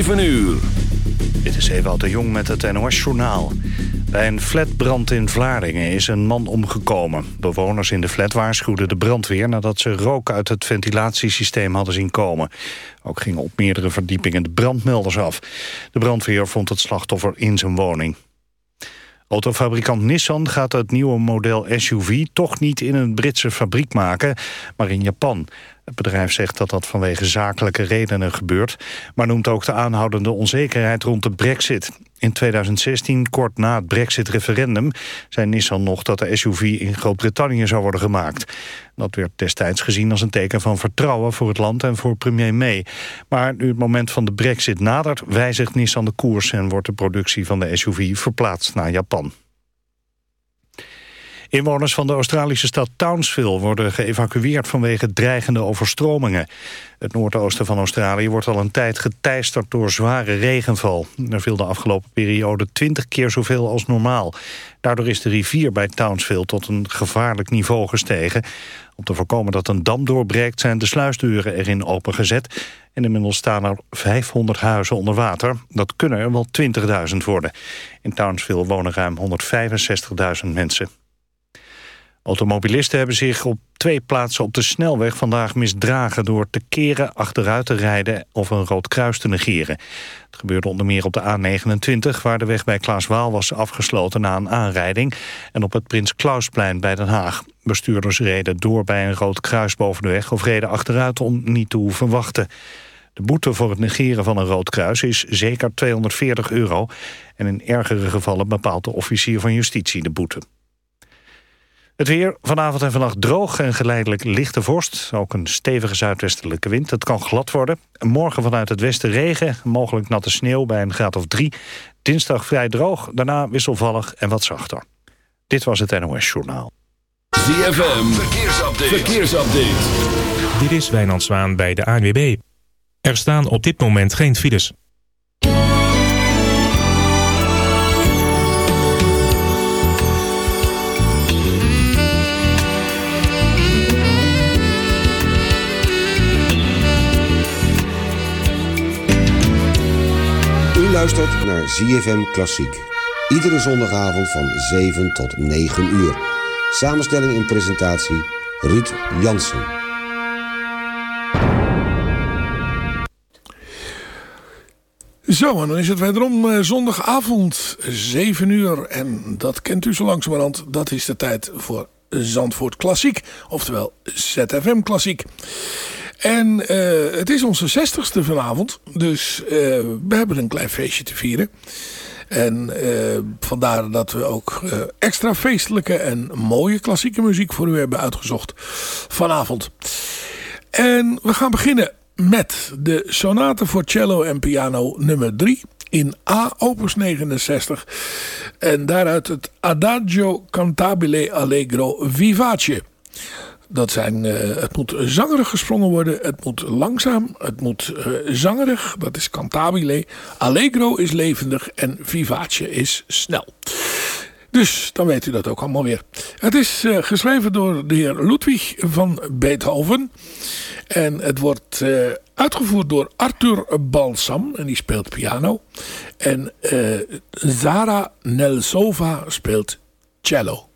7 uur. Dit is Ewout de Jong met het NOS-journaal. Bij een flatbrand in Vlaardingen is een man omgekomen. Bewoners in de flat waarschuwden de brandweer... nadat ze rook uit het ventilatiesysteem hadden zien komen. Ook gingen op meerdere verdiepingen de brandmelders af. De brandweer vond het slachtoffer in zijn woning. Autofabrikant Nissan gaat het nieuwe model SUV toch niet in een Britse fabriek maken, maar in Japan. Het bedrijf zegt dat dat vanwege zakelijke redenen gebeurt... maar noemt ook de aanhoudende onzekerheid rond de brexit. In 2016, kort na het brexit-referendum... zei Nissan nog dat de SUV in Groot-Brittannië zou worden gemaakt. Dat werd destijds gezien als een teken van vertrouwen voor het land en voor premier May. Maar nu het moment van de brexit nadert... wijzigt Nissan de koers en wordt de productie van de SUV verplaatst naar Japan. Inwoners van de Australische stad Townsville worden geëvacueerd vanwege dreigende overstromingen. Het noordoosten van Australië wordt al een tijd geteisterd door zware regenval. Er viel de afgelopen periode 20 keer zoveel als normaal. Daardoor is de rivier bij Townsville tot een gevaarlijk niveau gestegen. Om te voorkomen dat een dam doorbreekt zijn de sluisdeuren erin opengezet. En inmiddels staan er 500 huizen onder water. Dat kunnen er wel 20.000 worden. In Townsville wonen ruim 165.000 mensen. Automobilisten hebben zich op twee plaatsen op de snelweg vandaag misdragen... door te keren, achteruit te rijden of een rood kruis te negeren. Het gebeurde onder meer op de A29... waar de weg bij Klaaswaal was afgesloten na een aanrijding... en op het Prins Klausplein bij Den Haag. Bestuurders reden door bij een rood kruis boven de weg... of reden achteruit om niet te hoeven wachten. De boete voor het negeren van een rood kruis is zeker 240 euro... en in ergere gevallen bepaalt de officier van justitie de boete. Het weer vanavond en vannacht droog en geleidelijk lichte vorst. Ook een stevige zuidwestelijke wind. Het kan glad worden. Morgen vanuit het westen regen. Mogelijk natte sneeuw bij een graad of drie. Dinsdag vrij droog. Daarna wisselvallig en wat zachter. Dit was het NOS Journaal. ZFM. Verkeersupdate. Verkeersupdate. Dit is Wijnand Zwaan bij de ANWB. Er staan op dit moment geen files. Luistert naar ZFM Klassiek. Iedere zondagavond van 7 tot 9 uur. Samenstelling en presentatie Ruud Jansen. Zo, en dan is het wederom eh, zondagavond 7 uur. En dat kent u zo langzamerhand. Dat is de tijd voor Zandvoort Klassiek. Oftewel ZFM Klassiek. En uh, het is onze zestigste vanavond. Dus uh, we hebben een klein feestje te vieren. En uh, vandaar dat we ook extra feestelijke en mooie klassieke muziek voor u hebben uitgezocht vanavond. En we gaan beginnen met de sonate voor cello en piano nummer 3 in A opus 69. En daaruit het Adagio Cantabile Allegro Vivace. Dat zijn, uh, het moet zangerig gesprongen worden. Het moet langzaam. Het moet uh, zangerig. Dat is cantabile. Allegro is levendig. En vivace is snel. Dus dan weet u dat ook allemaal weer. Het is uh, geschreven door de heer Ludwig van Beethoven. En het wordt uitgevoerd door Arthur Balsam. En die speelt piano. En Zara Nelsova speelt cello.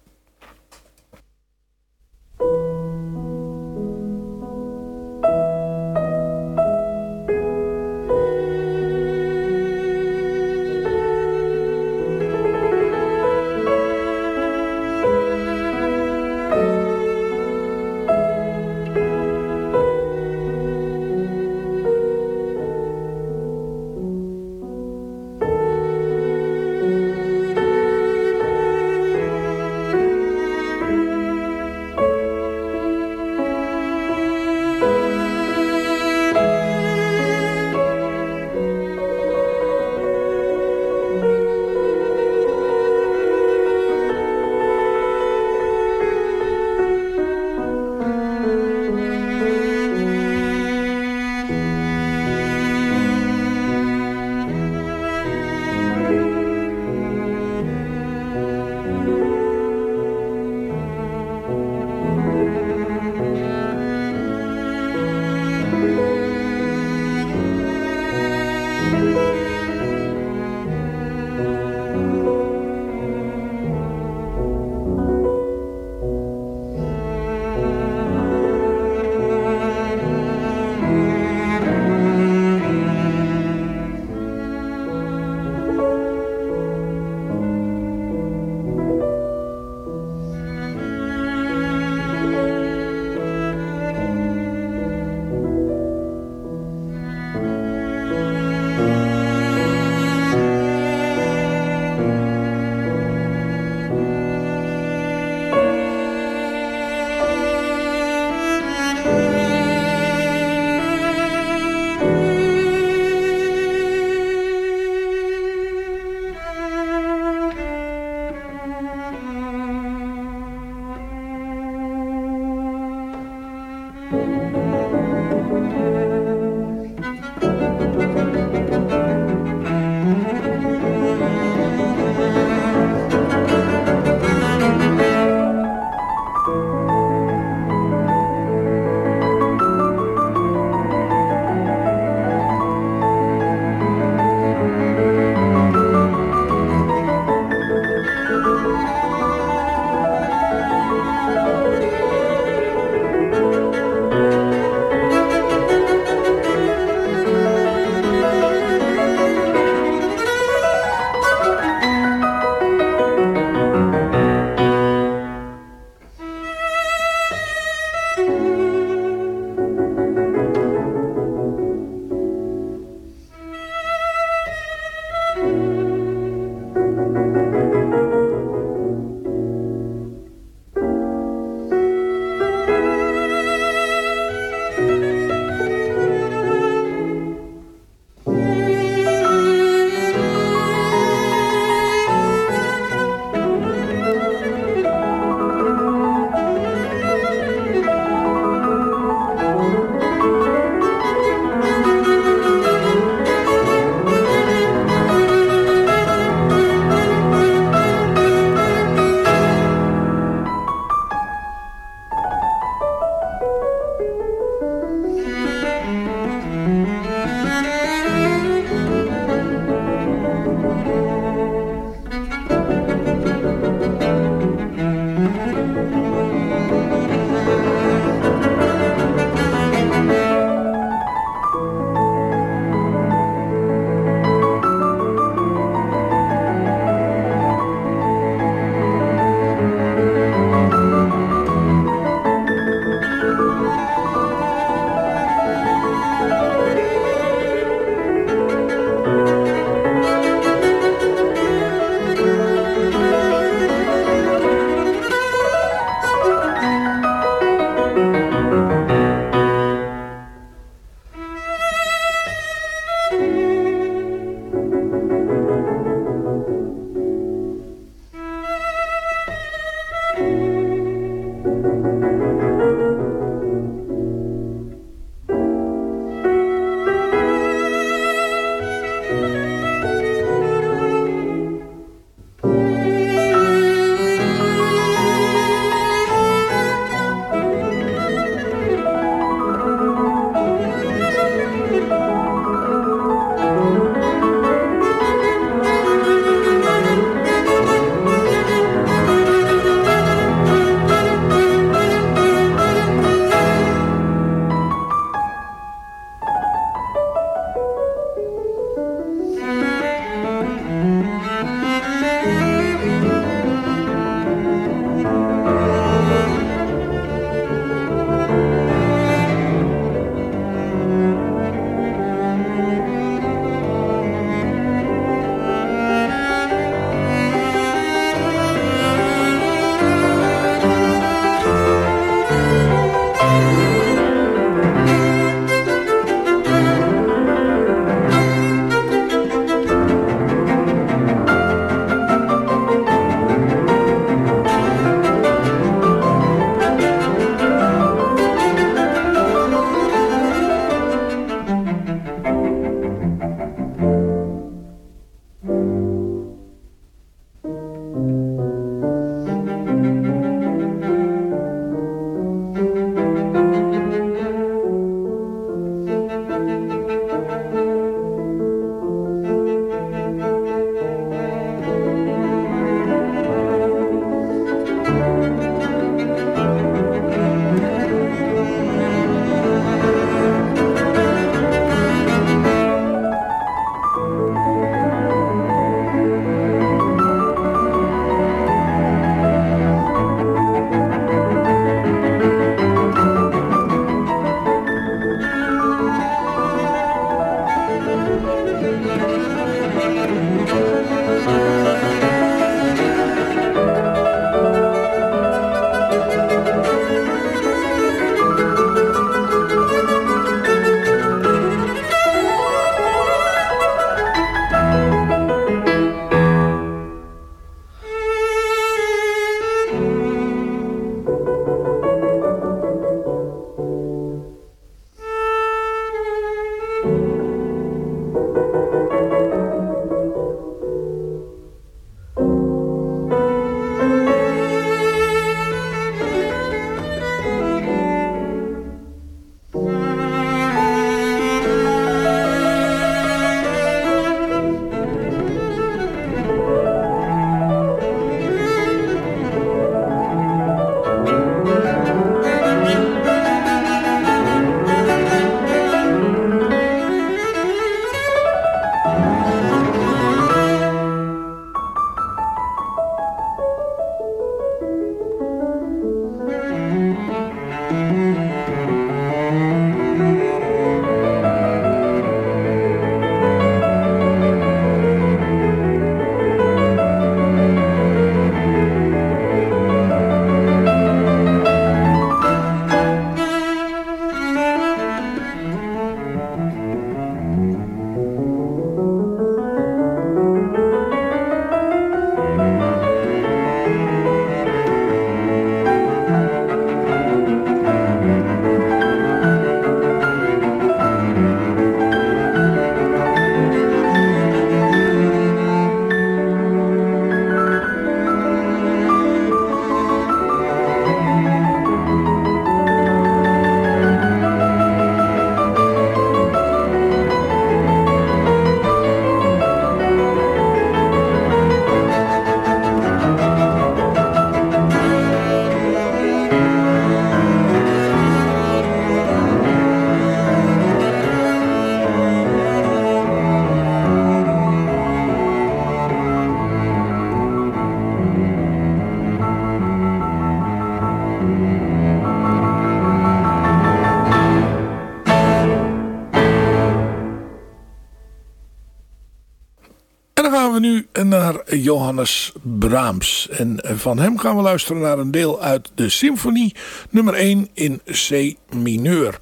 Johannes Brahms. En van hem gaan we luisteren naar een deel uit de symfonie nummer 1 in C mineur.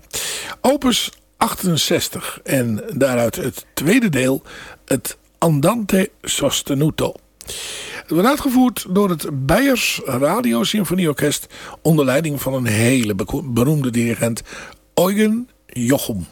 Opus 68 en daaruit het tweede deel, het Andante Sostenuto. Het wordt uitgevoerd door het Beiers Radio Symfonieorkest onder leiding van een hele beroemde dirigent Eugen Jochum.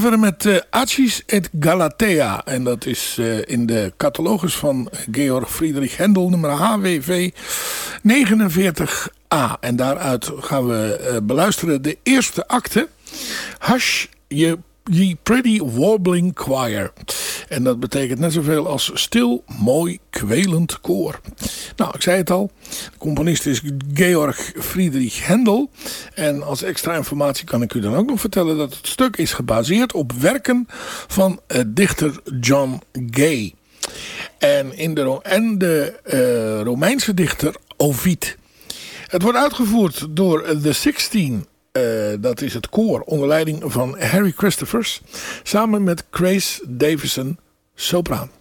Gaan verder met uh, Achis et Galatea. En dat is uh, in de catalogus van Georg Friedrich Händel, nummer HWV 49a. En daaruit gaan we beluisteren de eerste acte. Hush, je Ye Pretty Warbling Choir. En dat betekent net zoveel als stil, mooi, kwelend koor. Nou, ik zei het al. De componist is Georg Friedrich Händel. En als extra informatie kan ik u dan ook nog vertellen dat het stuk is gebaseerd op werken van uh, dichter John Gay. En, de, en de uh, Romeinse dichter Ovid. Het wordt uitgevoerd door The Sixteen uh, dat is het koor onder leiding van Harry Christophers. Samen met Grace Davison, sopraan.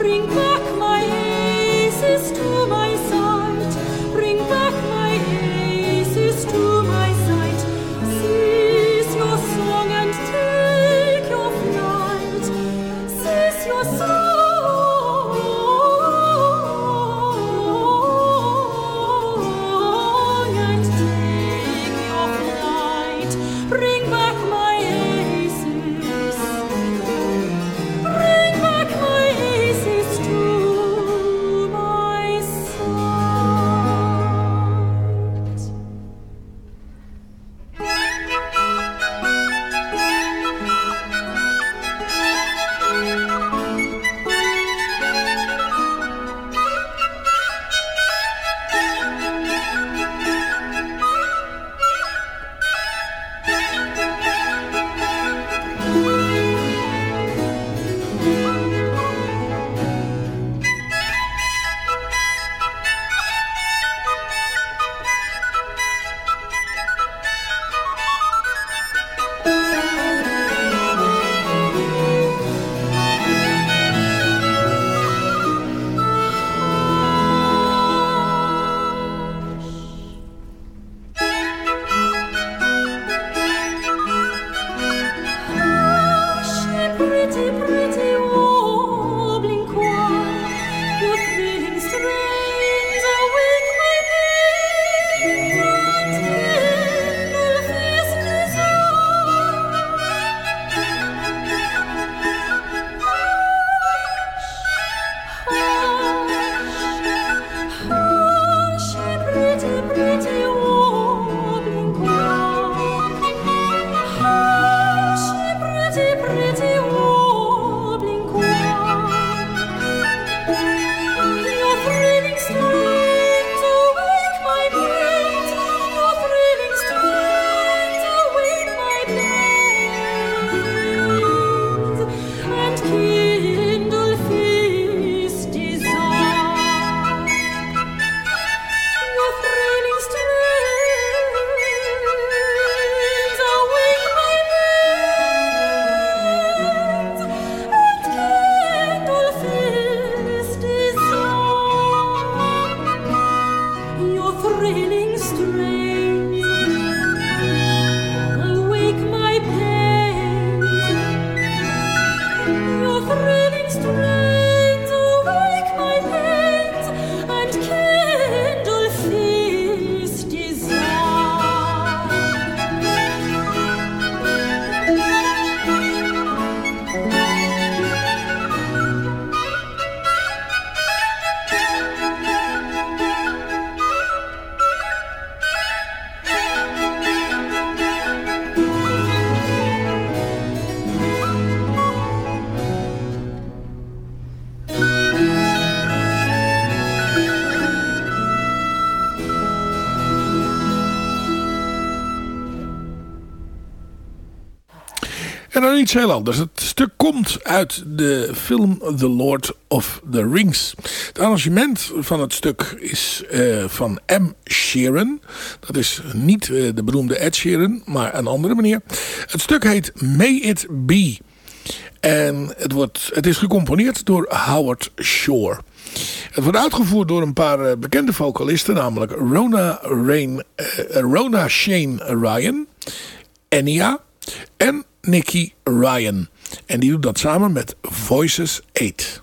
rincón. Iets heel anders. Het stuk komt uit de film The Lord of the Rings. Het arrangement van het stuk is uh, van M. Sheeran. Dat is niet uh, de beroemde Ed Sheeran, maar een andere meneer. Het stuk heet May It Be. En het, wordt, het is gecomponeerd door Howard Shore. Het wordt uitgevoerd door een paar uh, bekende vocalisten, namelijk Rona, Rain, Rona Shane Ryan, Enya en Nicky Ryan. En die doet dat samen met Voices 8.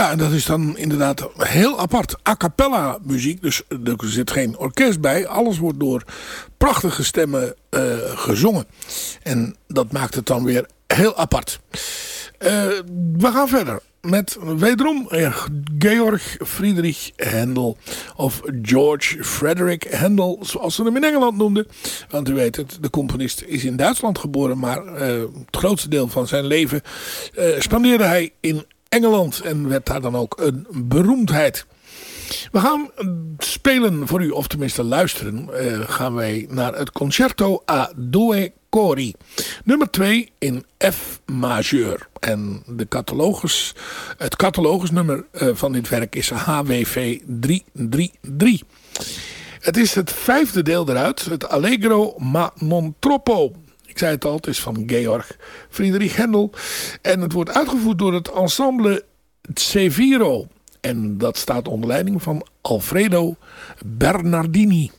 Ja, en dat is dan inderdaad heel apart. A cappella muziek, dus er zit geen orkest bij. Alles wordt door prachtige stemmen uh, gezongen. En dat maakt het dan weer heel apart. Uh, we gaan verder met wederom uh, Georg Friedrich Handel. Of George Frederick Handel, zoals ze hem in Engeland noemden. Want u weet het, de componist is in Duitsland geboren. Maar het grootste deel van zijn leven spandeerde hij in Engeland en werd daar dan ook een beroemdheid. We gaan spelen voor u, of tenminste luisteren, uh, gaan wij naar het Concerto a Due Cori. Nummer 2 in F majeur. En de catalogus, het catalogusnummer uh, van dit werk is HWV 333. Het is het vijfde deel eruit, het Allegro ma non troppo. Zei het al, het is van Georg Friedrich Händel. En het wordt uitgevoerd door het ensemble Ceviro. En dat staat onder leiding van Alfredo Bernardini.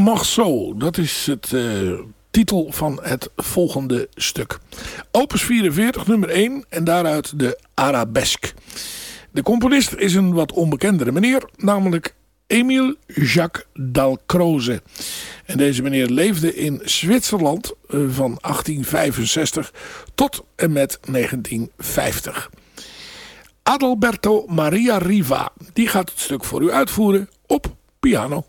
Morceaux, dat is het uh, titel van het volgende stuk. Opus 44, nummer 1 en daaruit de Arabesque. De componist is een wat onbekendere meneer, namelijk Emile Jacques Dalcroze. En deze meneer leefde in Zwitserland uh, van 1865 tot en met 1950. Adalberto Maria Riva, die gaat het stuk voor u uitvoeren op piano.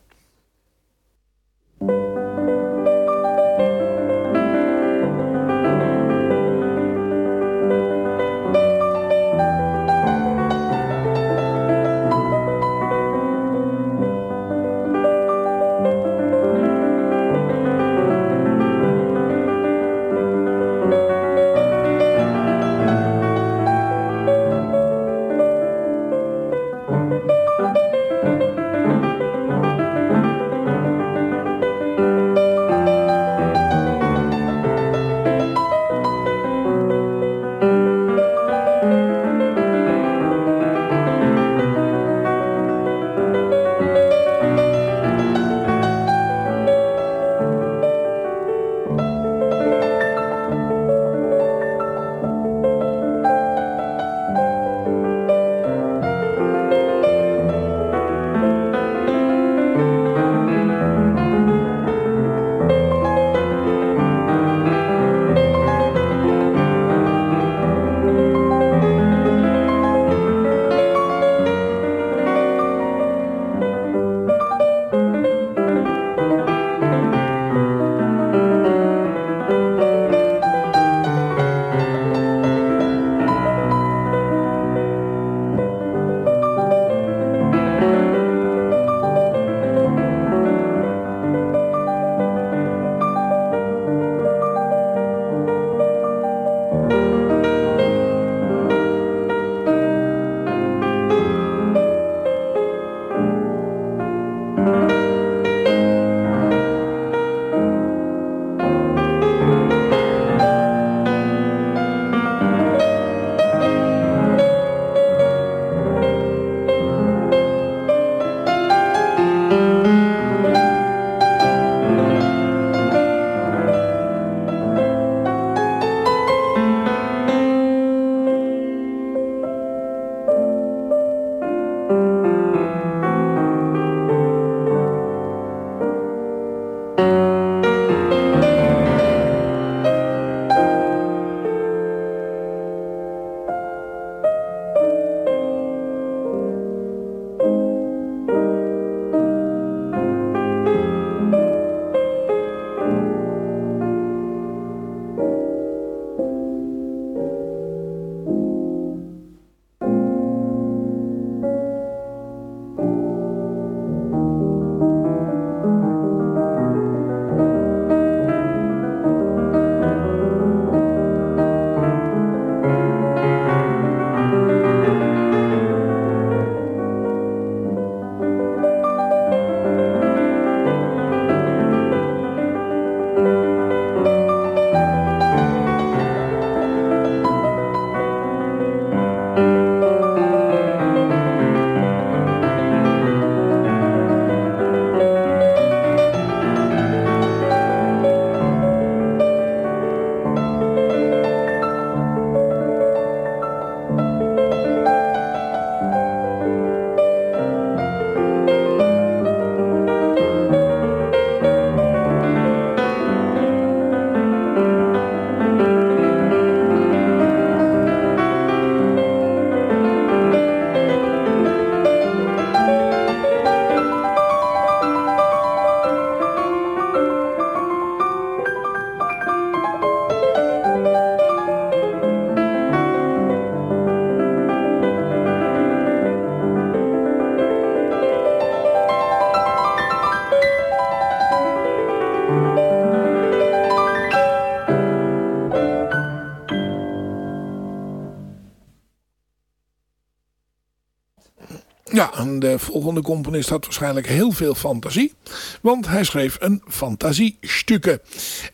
De volgende componist had waarschijnlijk heel veel fantasie. Want hij schreef een fantasiestukken.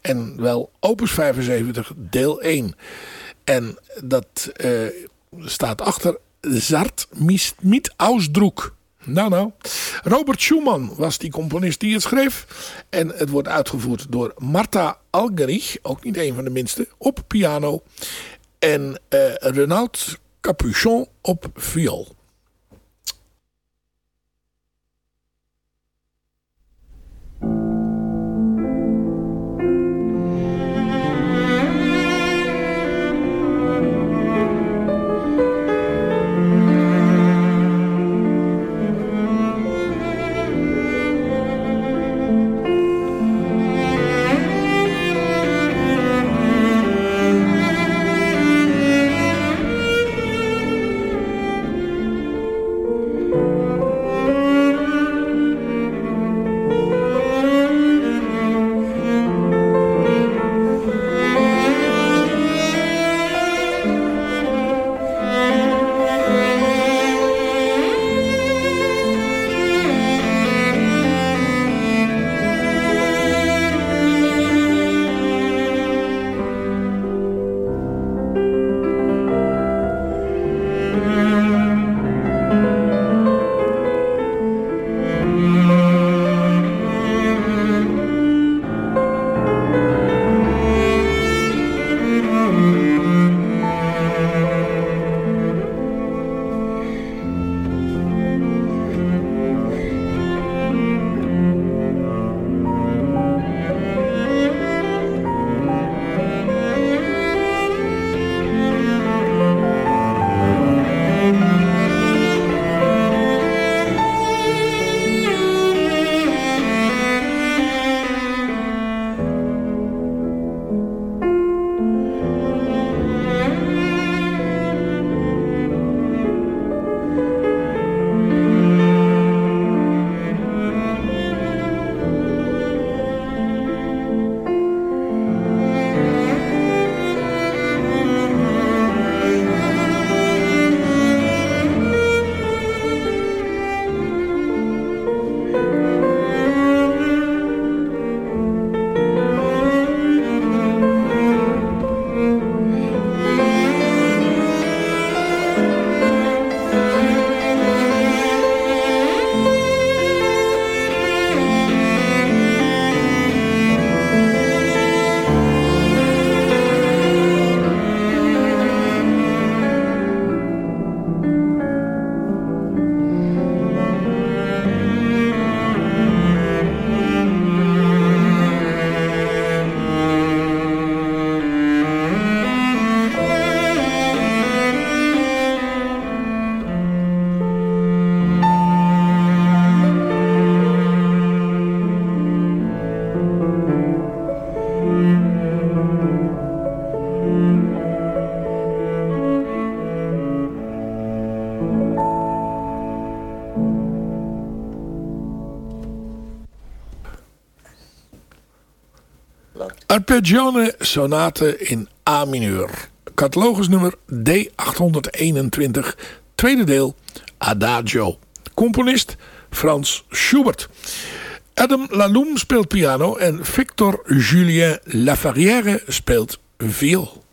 En wel opus 75 deel 1. En dat uh, staat achter Zart mit Ausdruck. Nou, nou. Robert Schumann was die componist die het schreef. En het wordt uitgevoerd door Marta Algerich, ook niet een van de minste, op piano. En uh, Renaud Capuchon op viool. Arpeggione sonate in A mineur. Catalogus nummer D821, tweede deel, Adagio. Componist Frans Schubert. Adam Laloum speelt piano en Victor Julien Laferrière speelt viool.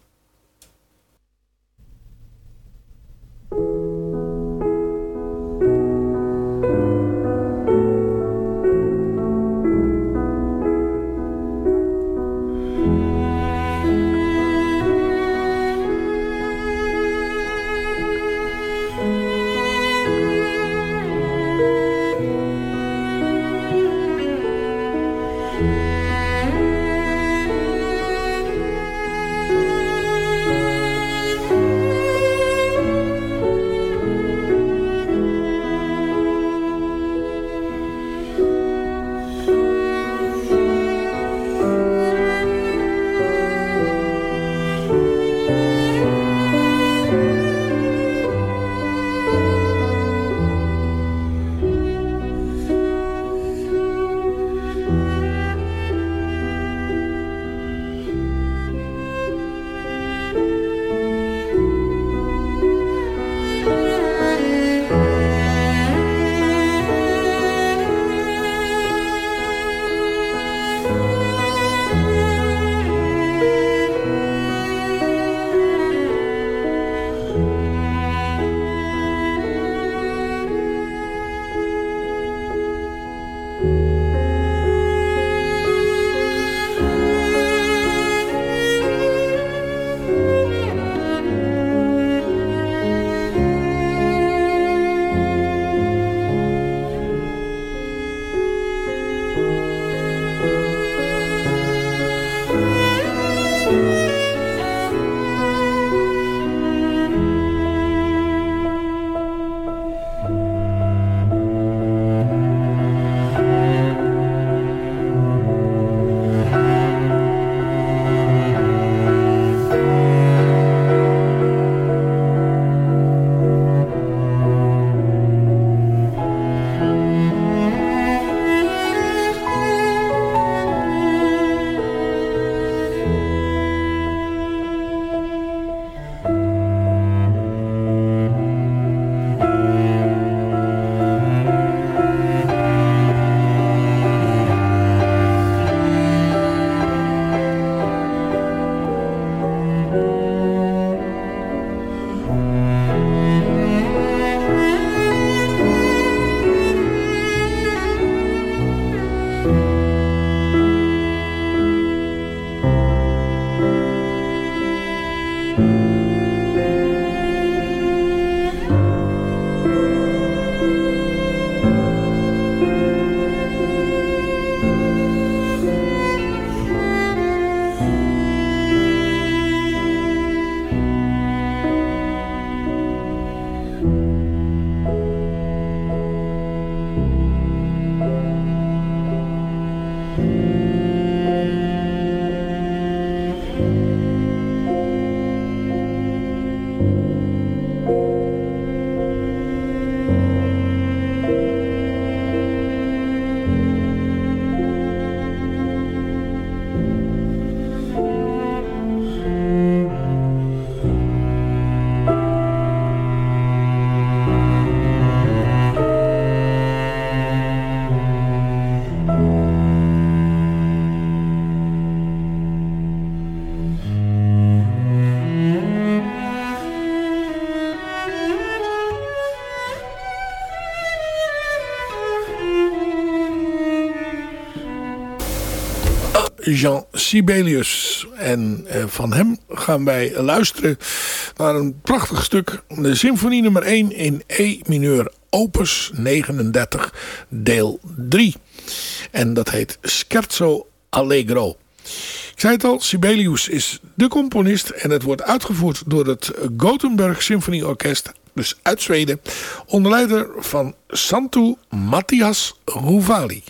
Jean Sibelius. En eh, van hem gaan wij luisteren naar een prachtig stuk. De symfonie nummer 1 in E mineur opus 39 deel 3. En dat heet Scherzo Allegro. Ik zei het al, Sibelius is de componist en het wordt uitgevoerd door het Gothenburg Symfonieorkest, dus uit Zweden, onder leider van Santu Matthias Ruvali.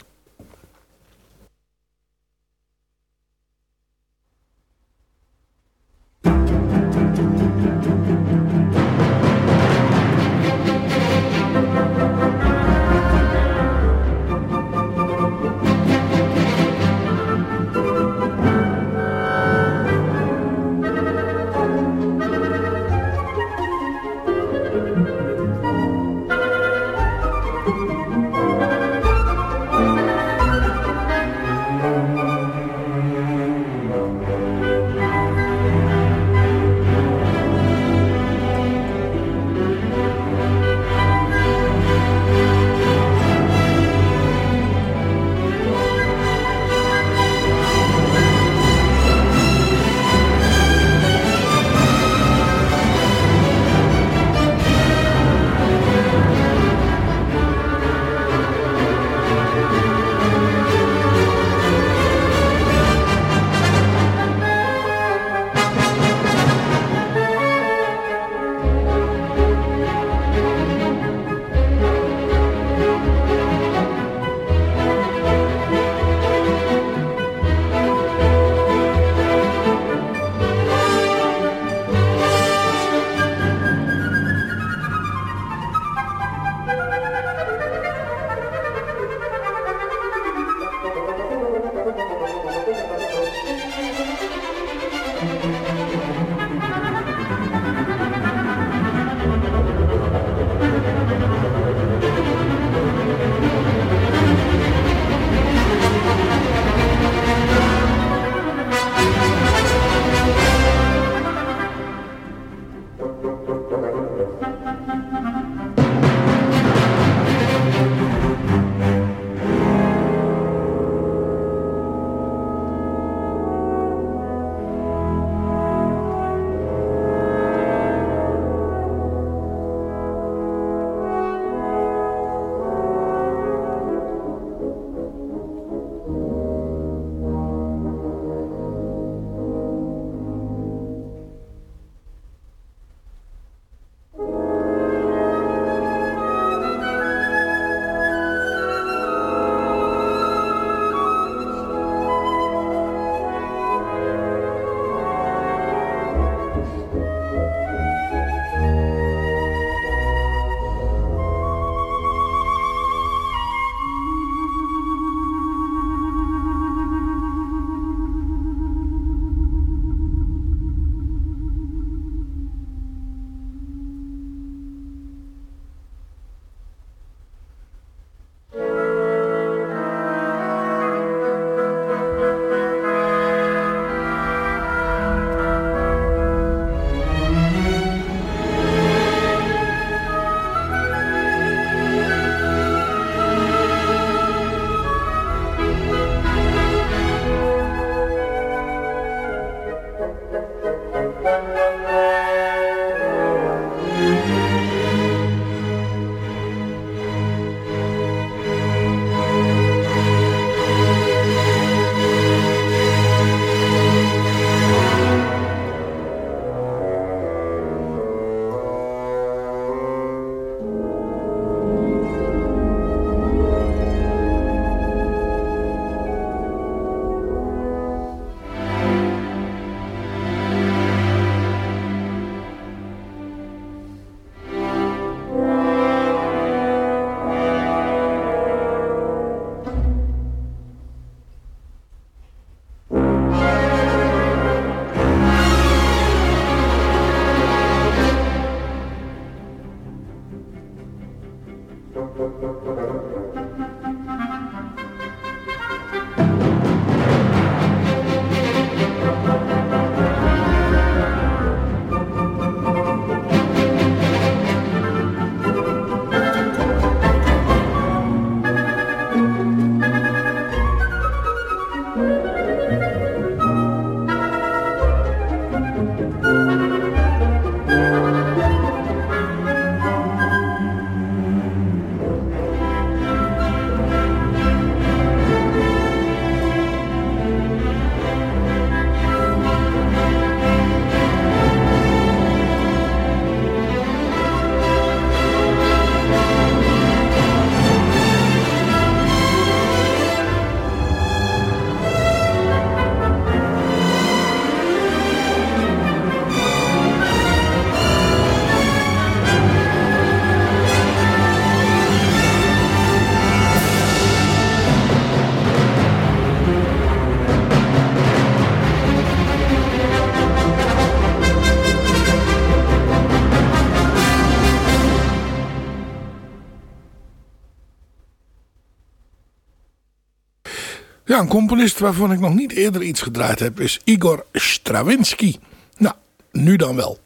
Een componist waarvan ik nog niet eerder iets gedraaid heb is Igor Stravinsky. Nou, nu dan wel.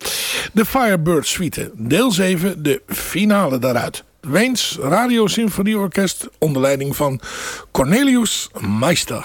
De Firebird Suite, deel 7, de finale daaruit. Weens Radio Symfonieorkest onder leiding van Cornelius Meister.